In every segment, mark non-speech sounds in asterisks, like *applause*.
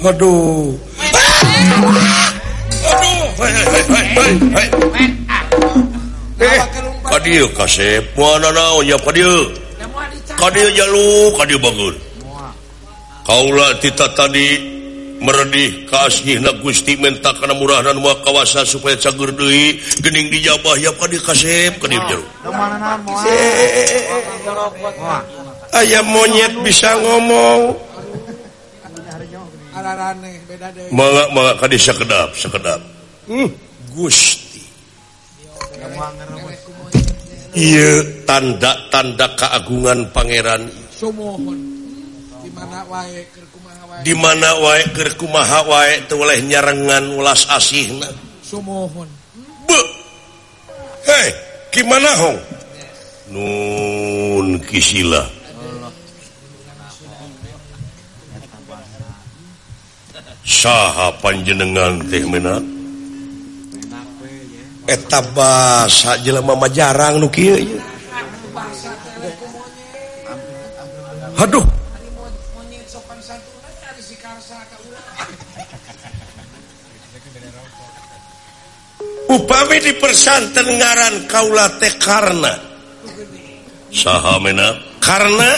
Waduh. Eh, kasep, naon. Oh Kaula kita tadi meredih kaasnihna Gusti menta kana murah dan wa kawasa supaya cagur deui geuning dijabah ya kadieu kasep, kadieu jalu. Eh, eh, Aya monyet bisa ngomong. sekedap sekedap. Hmm. Gusti. Iya tanda tanda keagungan Pangeran. Sumohon. Di mana wae Kerkumaha wae? Oleh nyarengan ulas asih Hei gimana Hong? Nun Kisila saha panjenengan teh menak eta eh, basa jelema mah jarang nu kieu Aduh. Upami dipersanten ngaran kaula teh karena saha menak karena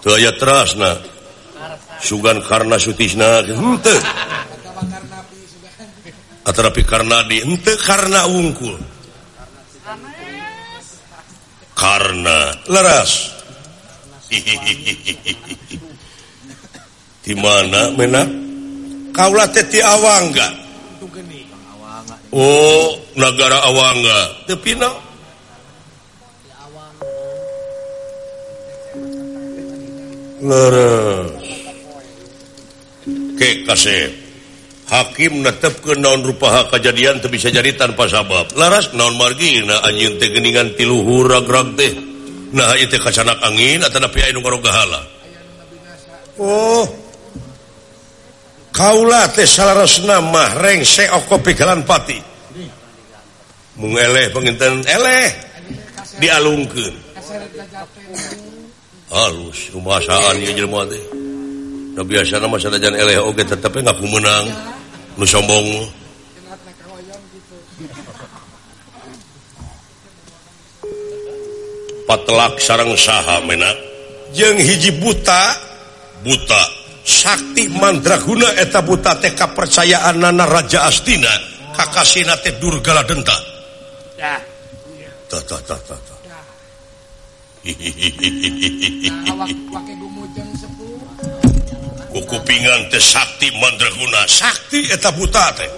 teu aya terasna. sugan karena Sutisna tetapi karena dite karena ungkul karena leras di mana menak kaulah teti awang enggak oh negara awang enggak tapi no leras ke kasep Hakim netep ke naon rupaha kejadian tuh bisa jadi tanpa sabab. Laras naon margi na anjing teh geningan tiluhur ragrag teh? Nah ieu teh kacanak angin atau napi anu garogahala oh. Kaula teh salarasna mah rengse oko pikiran pati. Mung eleh panginten eleh. Dialungkeun. Halus rumasaan ieu jelema teh. Nah, biasa nama jangan eleh oke okay, tetap nggak pemenang lu sombong. Patelak sarang saha menak jeung hiji buta. Buta. Sakti mandraguna eta buta teh kapercayaan nana raja astina. Kakasina teh durgala denta. Ya. Tah tah tah tah hihihi Kukupingan teh Sakti Mandraguna. Sakti eta buta teh.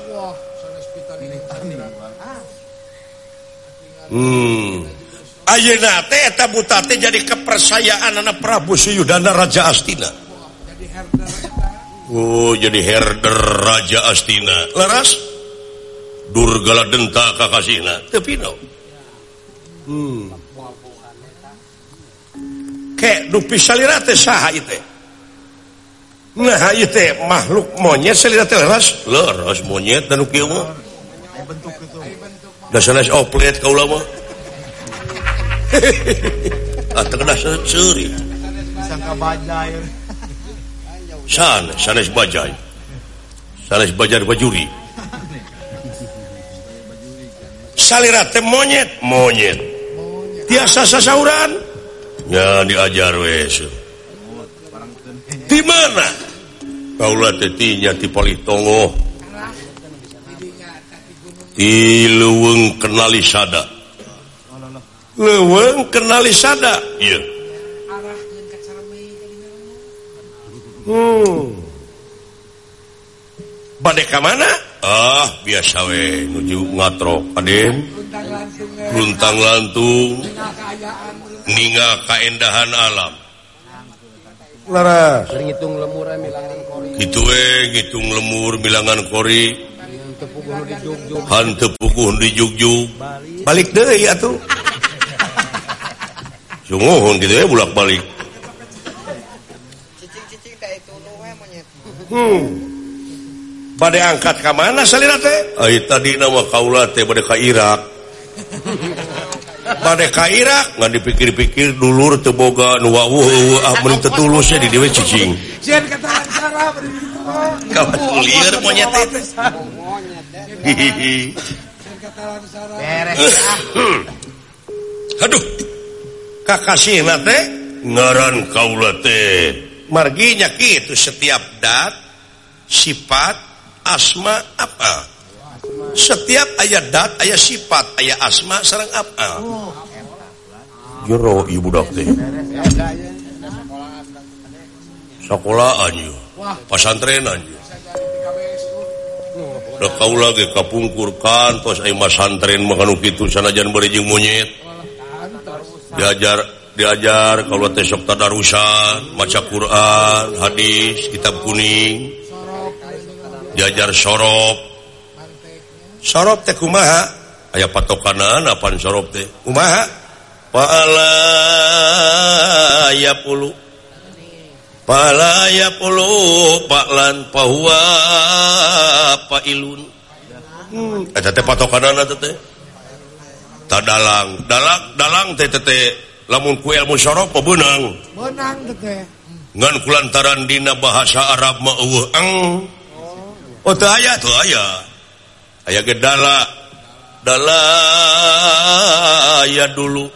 Hmm. Ayeuna teh eta buta teh jadi kepercayaan anak Prabu Suyudana Raja Astina. Oh jadi herder Raja Astina. Leras? Durgala denta kakasina teu pino. Hmm. Kek dupi salira teh saha ieu teh? Nah, te, makhluk monyet teras leras monyet dan oplet kau lama terkena ceri san sanes bajai. Sanes bajar bajuri. Salira teh monyet. Monyet. Tiasa sasauran. Ya diajar wes di mana? titongo tiluweng kenali sada leweng kenali sada iya. Hmm. badai ke mana? Ah biasa we nuju ngatro, aden. Runtang lantung. Ninga kaendahan alam. ngitung lemur ngitung lemur bilangan kori. Han tepukuh di Jogju balik. Deh atuh. *laughs* Sungguhun gitu ya bulak balik hmm. badai angkat ke mana salira teh? Tadi nama kaula teh badai ke Irak. *laughs* badai ka Irak nggak dipikir-pikir dulur teboga nu wawuh belum tetulusnya di dewe cicing. Kawan liar monyet itu. Beres aduh. Kakasih nate ngaran kaula teh. Marginya gitu setiap dat sifat asma apa? setiap ayat dat aya sifat aya asma sarang afal jero ibu dak teh. Sekolahan yo pasantrenan yo da kaula ge kapungkurkan tos ai masantren mah itu kitu sanajan bari jeung monyet. Diajar diajar kalau teh sok tadarusan maca Quran hadis kitab kuning. Diajar sorop. sorop teh kumaha? Aya patokanaan apa sorop teh? Kumaha? Pala ya puluh pala ya puluh paklan pahua pailun. Hmm. eta teh patokanana teh teh. Tak dalang. Dalang dalang teh teh teh. Lamun ku ilmu sorop apa benang teh ngan kulantaran dina bahasa Arab mah eueuh ang oh. oh teu aya. Teu aya. aya gedala dala ya dulu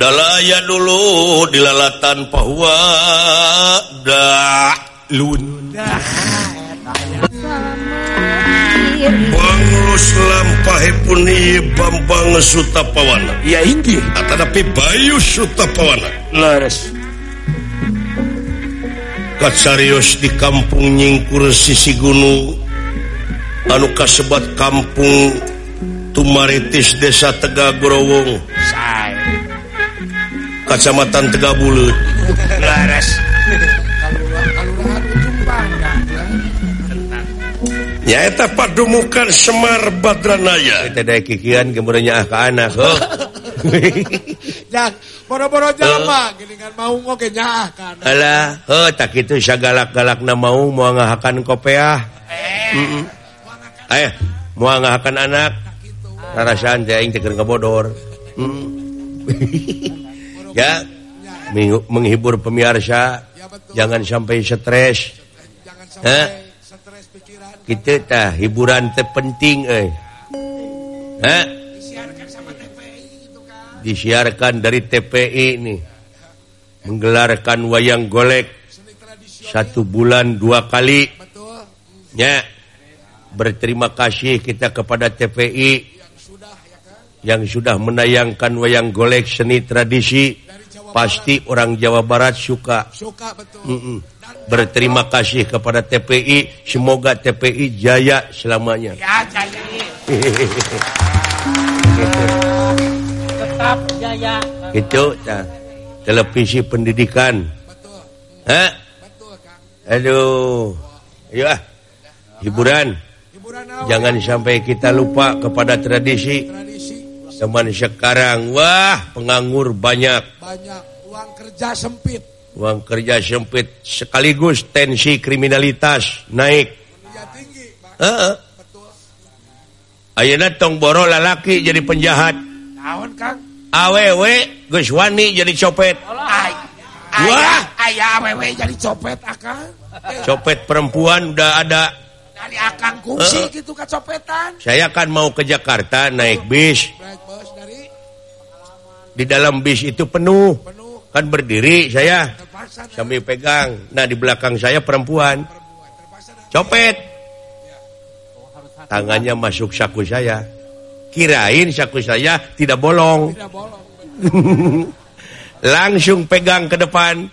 dalaya dulu dilalatan pahwa da lun Pangurus lampahipun ieu Bambang Sutapawana. Ya inggih. Atanapi Bayu Sutapawana. Leres. Kacarios di kampung Nyingkur sisi gunung anu kasebat kampung Tumaritis Desa Tega Gorowong Kacamatan Tega Bulut nyaeta padumukan Semar Badranaya kikian kemudiannya ah ke anak oh. *laughs* Boro-boro jalma, geningan mau oke nyah kan. Alah, heuh tak kitu sagalak-galakna mau mau ngahakan kopeah. Eh. Mm -mm. Eh mau akan anak bodor hmm. *laughs* ya menghibur pemiarsa jangan sampai stres. Kita hiburan terpenting eh disiarkan dari TPI ini menggelarkan wayang golek satu bulan dua kali. Ya berterima kasih kita kepada TPI yang sudah menayangkan wayang golek seni tradisi. Pasti orang Jawa Barat suka. Berterima kasih kepada TPI semoga TPI jaya selamanya. Itu televisi pendidikan. Aduh. Hiburan jangan sampai kita lupa kepada tradisi. Teman sekarang Wah penganggur banyak. Uang kerja sempit. Uang kerja sempit sekaligus tensi kriminalitas naik. Ayeuna tong boro lalaki jadi penjahat. Awewe Guswani jadi copet. Wah. Ayah awewe jadi copet akan copet perempuan udah ada akan kusi gitu kecopetan. Saya akan mau ke Jakarta naik bis. Di dalam bis itu penuh. Kan berdiri saya. Sambil pegang. Nah di belakang saya perempuan. Copet. Tangannya masuk saku saya. Kirain saku saya tidak bolong. *laughs* Langsung pegang ke depan